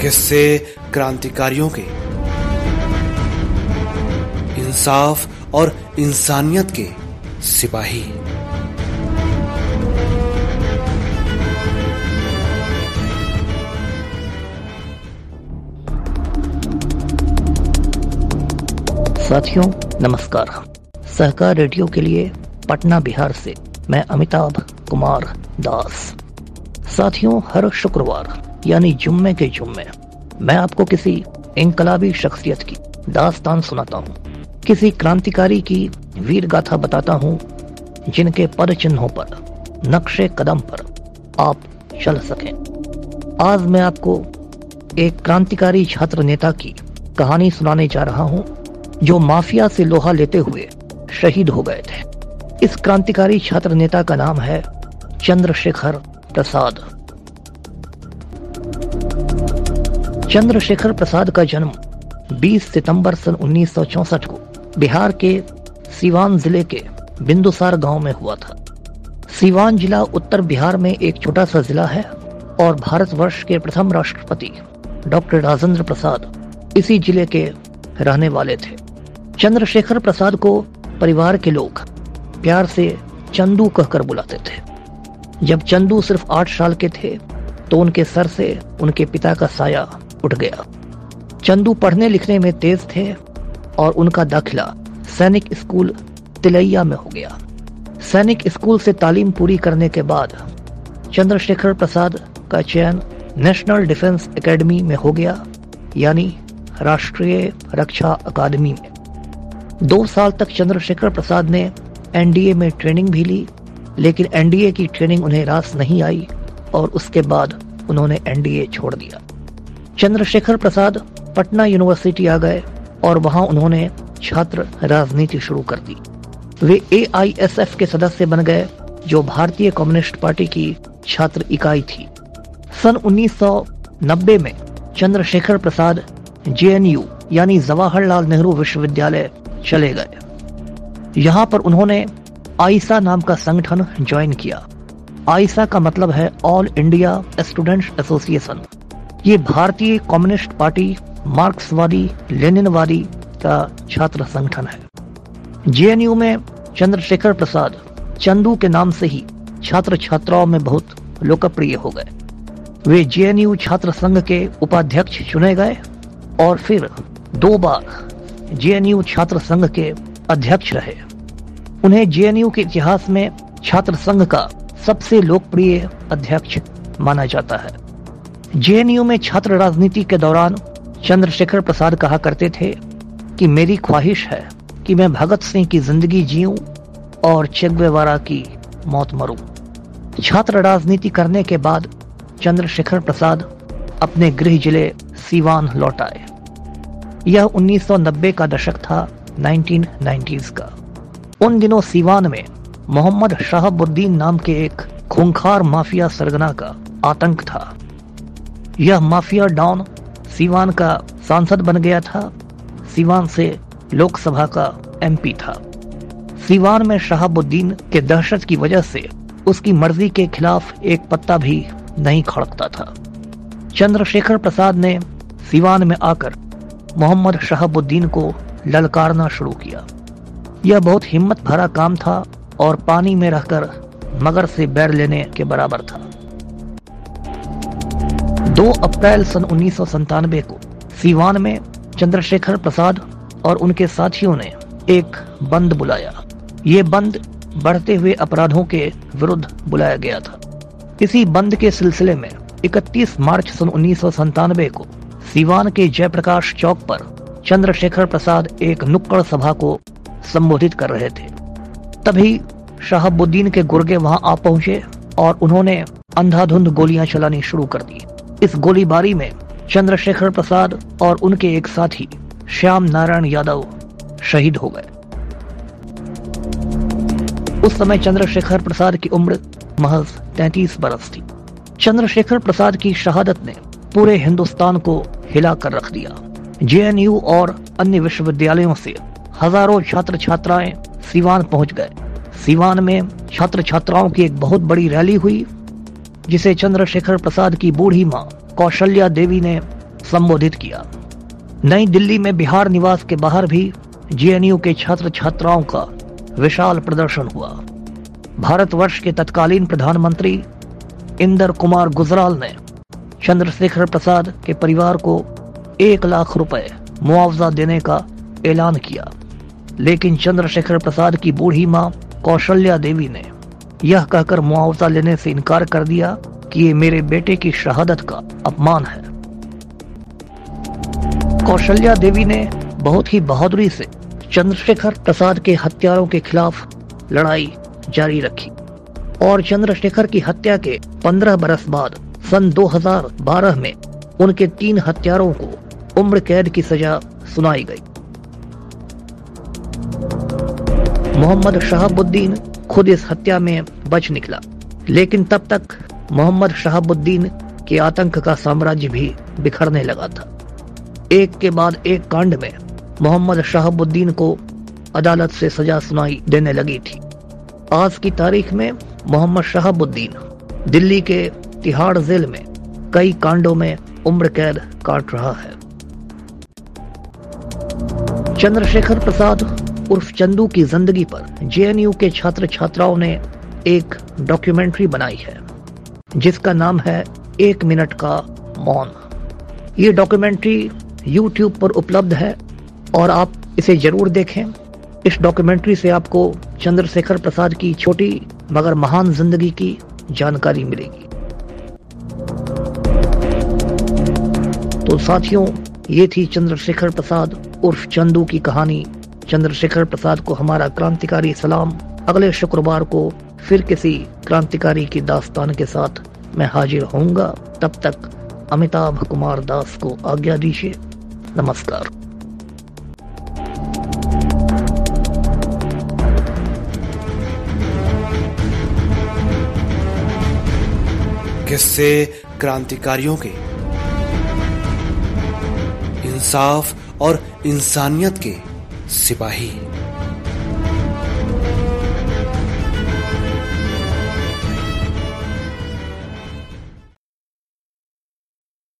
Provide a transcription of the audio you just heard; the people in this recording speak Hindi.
किस्से क्रांतिकारियों के। इंसाफ और इंसानियत के सिपाही। साथियों, नमस्कार। सहकार रेडियो के लिए पटना बिहार से मैं अमिताभ कुमार दास। साथियों, हर शुक्रवार यानी जुम्मे के जुम्मे। मैं आपको किसी इंकलाबी शख्सियत की दास्तान सुनाता हूँ। किसी क्रांतिकारी की वीर गाथा बताता हूँ, जिनके पद चिन्हों पर, नक्शे कदम पर आप चल सकें। आज मैं आपको एक क्रांतिकारी छात्र नेता की कहानी सुनाने जा रहा हूँ, जो माफिया से लोहा लेते हुए शहीद हो गए थे। इस क्रांतिकारी छात्र नेता का नाम है चंद्रशेखर प्रसाद। चंद्रशेखर प्रसाद का जन्म 20 सितंबर सन 1964 को बिहार के सिवान ज़िले के बिंदुसार गाँव में हुआ था। सीवान जिला उत्तर बिहार में एक छोटा सा जिला है और भारतवर्ष के प्रथम राष्ट्रपति डॉक्टर राजेंद्र प्रसाद इसी ज़िले के रहने वाले थे। चंद्रशेखर प्रसाद को परिवार के लोग प्यार से चंदू कहकर बुलाते थे। जब चंदू सिर्फ़ आठ साल के थे तो उनके सर से उनके पिता का साया उठ गया। चंदू पढ़ने लिखने में तेज थे और उनका दाखिला सैनिक स्कूल तिलैया में हो गया। सैनिक स्कूल से तालीम पूरी करने के बाद चंद्रशेखर प्रसाद का चयन नेशनल डिफेंस एकेडमी में हो गया, यानी राष्ट्रीय रक्षा अकादमी में। दो साल तक चंद्रशेखर प्रसाद ने एनडीए में ट्रेनिंग भी ली, लेकिन एनडीए की ट्रेनिंग उन्हें रास नहीं आई और उसके बाद उन्होंने एनडीए छोड़ दिया। चंद्रशेखर प्रसाद पटना यूनिवर्सिटी आ गए और वहाँ उन्होंने छात्र राजनीति शुरू कर दी। वे एआईएसएफ के सदस्य बन गए, जो भारतीय कम्युनिस्ट पार्टी की छात्र इकाई थी। सन 1990 में चंद्रशेखर प्रसाद जेएनयू यानी जवाहरलाल नेहरू विश्वविद्यालय, चले गए। यहाँ पर उन्होंने आइसा नाम का संगठन ज्वाइन किया। आइसा का मतलब है ऑल इंडिया स्टूडेंट्स एसोसिएशन ये भारतीय कम्युनिस्ट पार्टी मार्क्सवादी, लेनिनवादी का छात्र संगठन है। जेएनयू में चंद्रशेखर प्रसाद चंदू के नाम से ही छात्र छात्राओं में बहुत लोकप्रिय हो गए। वे जेएनयू छात्र संघ के उपाध्यक्ष चुने गए और फिर दो बार जेएनयू छात्र संघ के अध्यक्ष रहे। उन्हें जेएनयू के इतिहास में छात्र संघ का सबसे लोकप्रिय अध्यक्ष माना जाता है। जेएनयू में छात्र राजनीति के दौरान चंद्रशेखर प्रसाद कहा करते थे कि मेरी ख्वाहिश है कि मैं भगत सिंह की ज़िंदगी जीऊं और चेगवेवारा की मौत मरूं। छात्र राजनीति करने के बाद चंद्रशेखर प्रसाद अपने गृह ज़िले सीवान लौट आए। यह 1990 का दशक था 1990s का। उन दिनों सीवान में मोहम्मद शाहबुद्दीन नाम के एक खूंखार माफिया सरगना का आतंक था। यह माफिया डॉन सिवान का सांसद बन गया था। सीवान से लोकसभा का एमपी था। सीवान में शहाबुद्दीन के दहशत की वजह से उसकी मर्ज़ी के खिलाफ एक पत्ता भी नहीं खड़कता था। चंद्रशेखर प्रसाद ने सिवान में आकर मोहम्मद शहाबुद्दीन को ललकारना शुरू किया। यह बहुत हिम्मत भरा काम था और पानी में रहकर मगर से बैर लेने के बराबर था। 2 अप्रैल सन उन्नीस को सीवान में चंद्रशेखर प्रसाद और उनके साथियों ने एक बंद बुलाया। ये बंद बढ़ते हुए अपराधों के विरुद्ध बुलाया गया था। इसी बंद के सिलसिले में 31 मार्च सन उन्नीस को सीवान के जयप्रकाश चौक पर चंद्रशेखर प्रसाद एक नुक्कड़ सभा को संबोधित कर रहे थे। तभी शहाबुद्दीन के गुर्गे वहाँ आ पहुँचे और उन्होंने अंधाधुंध गोलियाँ चलानी शुरू कर दी। इस गोलीबारी में चंद्रशेखर प्रसाद और उनके एक साथी श्याम नारायण यादव शहीद हो गए। उस समय चंद्रशेखर प्रसाद की उम्र महज 33 बरस थी। चंद्रशेखर प्रसाद की शहादत ने पूरे हिंदुस्तान को हिला कर रख दिया। जेएनयू और अन्य विश्वविद्यालयों से हज़ारों छात्र छात्राएँ सीवान पहुँच गए। सीवान में छात्र छात्राओं की एक बहुत बड़ी रैली हुई जिसे चंद्रशेखर प्रसाद की बूढ़ी माँ कौशल्या देवी ने संबोधित किया। नई दिल्ली में बिहार निवास के बाहर भी जेएनयू के छात्र छात्राओं का विशाल प्रदर्शन हुआ। भारतवर्ष के तत्कालीन प्रधानमंत्री इंदर कुमार गुजराल ने चंद्रशेखर प्रसाद के परिवार को एक लाख रुपए मुआवजा देने का ऐलान किया। लेकिन चंद्रशेखर प्रसाद की बूढ़ी माँ कौशल्या देवी ने यह कहकर मुआवजा लेने से इनकार कर दिया कि ये मेरे बेटे की शहादत का अपमान है। कौशल्या देवी ने बहुत ही बहादुरी से चंद्रशेखर प्रसाद के हत्यारों के खिलाफ लड़ाई जारी रखी और चंद्रशेखर की हत्या के 15 बरस बाद सन 2012 में उनके तीन हत्यारों को उम्र कैद की सजा सुनाई गई। मोहम्मद शहाबुद्दीन खुद इस हत्या में बच निकला। लेकिन तब तक मोहम्मद शहाबुद्दीन के आतंक का साम्राज्य भी बिखरने लगा था। एक के बाद एक कांड में मोहम्मद शहाबुद्दीन को अदालत से सजा सुनाई देने लगी थी। आज की तारीख में मोहम्मद शहाबुद्दीन दिल्ली के तिहाड़ जेल में कई कांडों में उम्र कैद काट रहा है। चंद्रशेखर प्रसाद उर्फ़ चंदू की ज़िंदगी पर जेएनयू के छात्र छात्राओं ने एक डॉक्यूमेंट्री बनाई है, जिसका नाम है एक मिनट का मौन। ये डॉक्यूमेंट्री यूट्यूब पर उपलब्ध है और आप इसे ज़रूर देखें। इस डॉक्यूमेंट्री से आपको चंद्रशेखर प्रसाद की छोटी मगर महान ज़िंदगी की जानकारी मिलेगी। तो साथियों, ये थी चंद्रशेखर प्रसाद उर्फ़ चंदू की कहानी चंद्रशेखर प्रसाद को हमारा क्रांतिकारी सलाम। अगले शुक्रवार को फिर किसी क्रांतिकारी की दास्तान के साथ मैं हाजिर होऊँगा। तब तक अमिताभ कुमार दास को आज्ञा दीजिए। नमस्कार। किससे क्रांतिकारियों के। इंसाफ और इंसानियत के। सिपाही